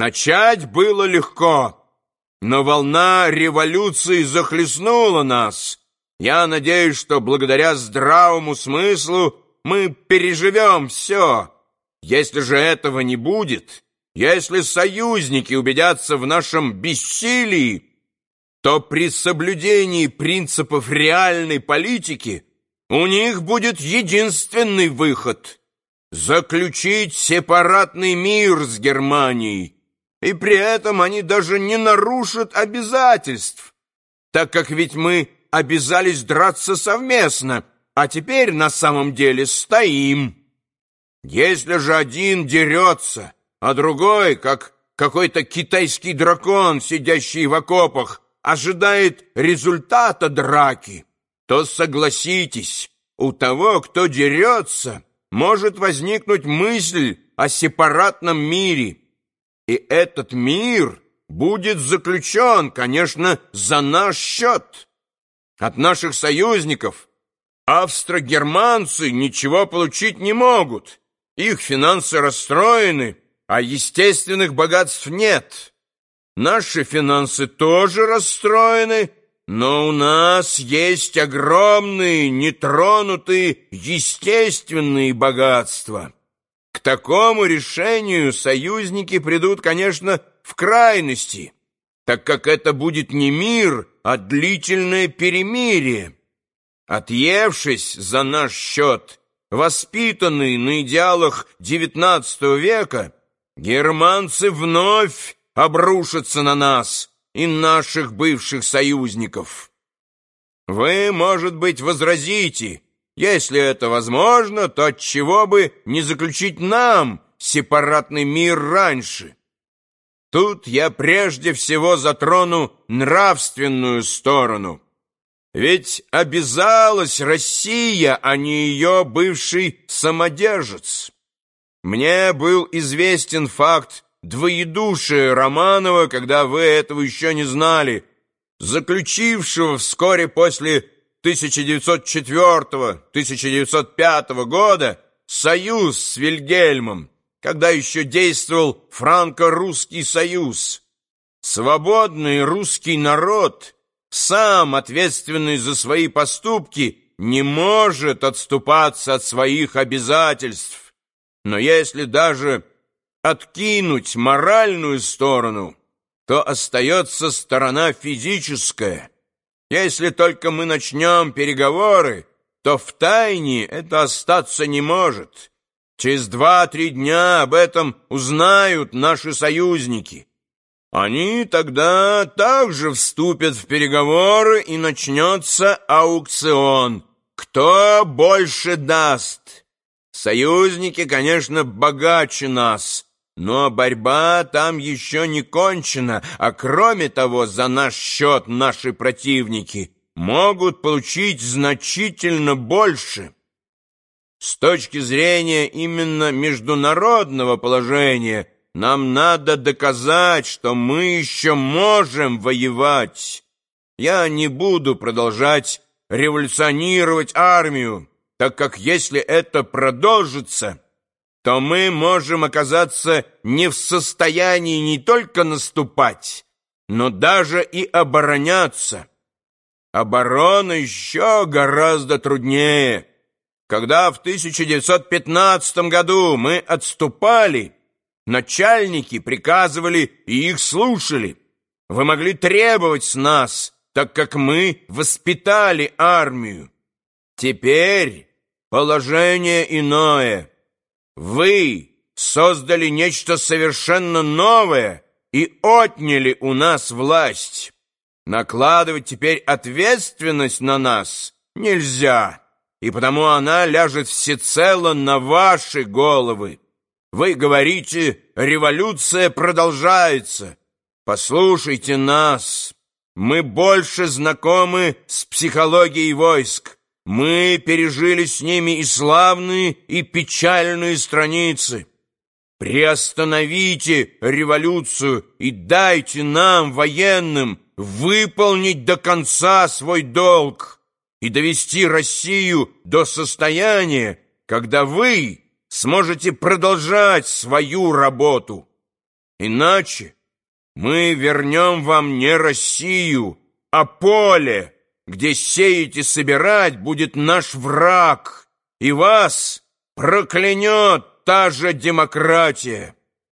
Начать было легко, но волна революции захлестнула нас. Я надеюсь, что благодаря здравому смыслу мы переживем все. Если же этого не будет, если союзники убедятся в нашем бессилии, то при соблюдении принципов реальной политики у них будет единственный выход — заключить сепаратный мир с Германией, и при этом они даже не нарушат обязательств, так как ведь мы обязались драться совместно, а теперь на самом деле стоим. Если же один дерется, а другой, как какой-то китайский дракон, сидящий в окопах, ожидает результата драки, то согласитесь, у того, кто дерется, может возникнуть мысль о сепаратном мире. И этот мир будет заключен, конечно, за наш счет. От наших союзников австро-германцы ничего получить не могут. Их финансы расстроены, а естественных богатств нет. Наши финансы тоже расстроены, но у нас есть огромные, нетронутые, естественные богатства. К такому решению союзники придут, конечно, в крайности, так как это будет не мир, а длительное перемирие. Отъевшись за наш счет, воспитанные на идеалах XIX века, германцы вновь обрушатся на нас и наших бывших союзников. Вы, может быть, возразите, если это возможно, то отчего бы не заключить нам сепаратный мир раньше? Тут я прежде всего затрону нравственную сторону. Ведь обязалась Россия, а не ее бывший самодержец. Мне был известен факт двоедушие Романова, когда вы этого еще не знали, заключившего вскоре после 1904-1905 года союз с Вильгельмом, когда еще действовал франко-русский союз. Свободный русский народ, сам ответственный за свои поступки, не может отступаться от своих обязательств. Но если даже откинуть моральную сторону, то остается сторона физическая. Если только мы начнем переговоры, то в тайне это остаться не может. Через два-три дня об этом узнают наши союзники. Они тогда также вступят в переговоры, и начнется аукцион. Кто больше даст? Союзники, конечно, богаче нас, но борьба там еще не кончена, а кроме того, за наш счет наши противники могут получить значительно больше. С точки зрения именно международного положения нам надо доказать, что мы еще можем воевать. Я не буду продолжать революционировать армию, так как если это продолжится то мы можем оказаться не в состоянии не только наступать, но даже и обороняться. Оборона еще гораздо труднее. Когда в 1915 году мы отступали, начальники приказывали и их слушали. Вы могли требовать с нас, так как мы воспитали армию. Теперь положение иное. Вы создали нечто совершенно новое и отняли у нас власть. Накладывать теперь ответственность на нас нельзя, и потому она ляжет всецело на ваши головы. Вы говорите, революция продолжается. Послушайте нас. Мы больше знакомы с психологией войск. Мы пережили с ними и славные, и печальные страницы. Приостановите революцию и дайте нам, военным, выполнить до конца свой долг и довести Россию до состояния, когда вы сможете продолжать свою работу. Иначе мы вернем вам не Россию, а поле, где сеять и собирать будет наш враг, и вас проклянет та же демократия.